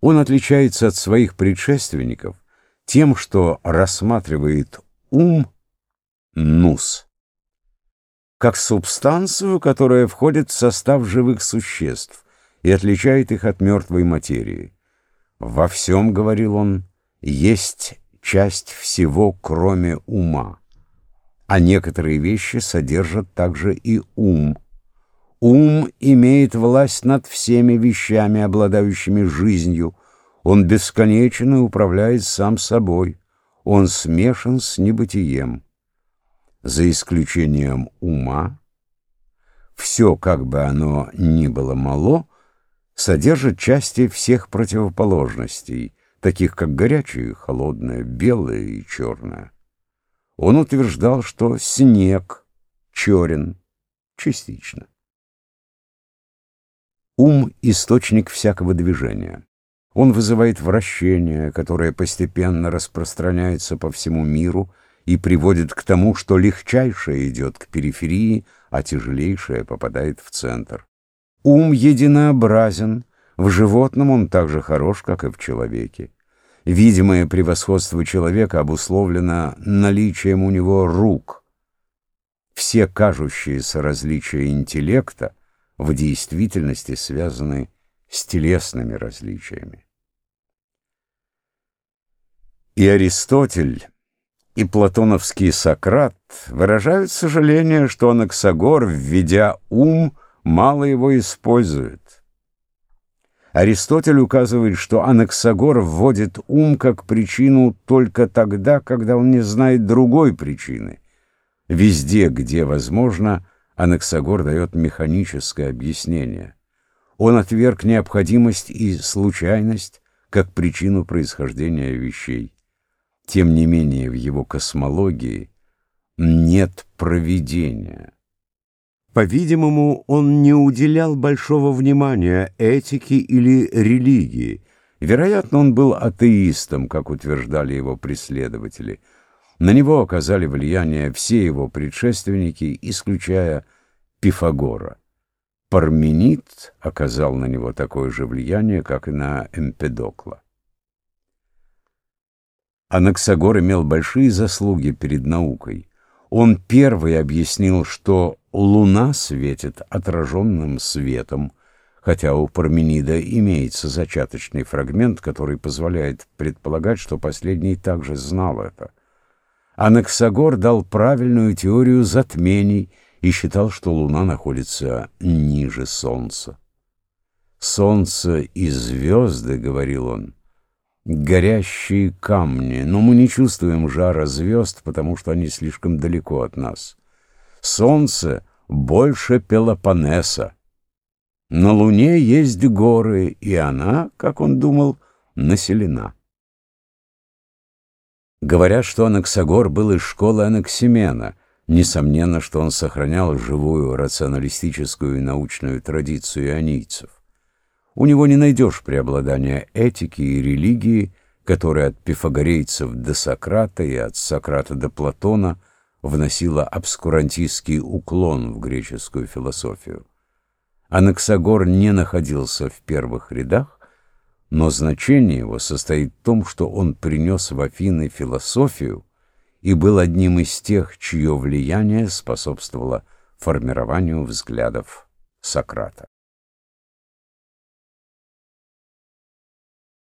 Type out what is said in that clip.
Он отличается от своих предшественников тем, что рассматривает ум, нус, как субстанцию, которая входит в состав живых существ и отличает их от мертвой материи. «Во всем, — говорил он, — есть часть всего, кроме ума, а некоторые вещи содержат также и ум». Ум имеет власть над всеми вещами, обладающими жизнью. Он бесконечен и управляет сам собой. Он смешан с небытием. За исключением ума, все, как бы оно ни было мало, содержит части всех противоположностей, таких как горячее и холодное, белое и черное. Он утверждал, что снег черен частично. Ум — источник всякого движения. Он вызывает вращение, которое постепенно распространяется по всему миру и приводит к тому, что легчайшее идет к периферии, а тяжелейшее попадает в центр. Ум единообразен, в животном он так же хорош, как и в человеке. Видимое превосходство человека обусловлено наличием у него рук. Все кажущиеся различия интеллекта — в действительности связаны с телесными различиями. И Аристотель, и платоновский Сократ выражают сожаление, что Анаксагор, введя ум, мало его использует. Аристотель указывает, что Анаксагор вводит ум как причину только тогда, когда он не знает другой причины. Везде, где возможно, Анаксагор дает механическое объяснение. Он отверг необходимость и случайность как причину происхождения вещей. Тем не менее, в его космологии нет провидения. По-видимому, он не уделял большого внимания этике или религии. Вероятно, он был атеистом, как утверждали его преследователи – на него оказали влияние все его предшественники, исключая Пифагора. Парменид оказал на него такое же влияние, как и на Эмпедокла. Анаксагор имел большие заслуги перед наукой. Он первый объяснил, что луна светит отраженным светом, хотя у Парменида имеется зачаточный фрагмент, который позволяет предполагать, что последний также знал это. Анаксагор дал правильную теорию затмений и считал, что Луна находится ниже Солнца. «Солнце и звезды», — говорил он, — «горящие камни, но мы не чувствуем жара звезд, потому что они слишком далеко от нас. Солнце больше Пелопоннеса. На Луне есть горы, и она, как он думал, населена». Говорят, что Анаксагор был из школы Анаксимена. Несомненно, что он сохранял живую рационалистическую и научную традицию ионийцев. У него не найдешь преобладания этики и религии, которая от пифагорейцев до Сократа и от Сократа до Платона вносила обскурантистский уклон в греческую философию. Анаксагор не находился в первых рядах, но значение его состоит в том, что он принес в Афины философию и был одним из тех, чье влияние способствовало формированию взглядов Сократа.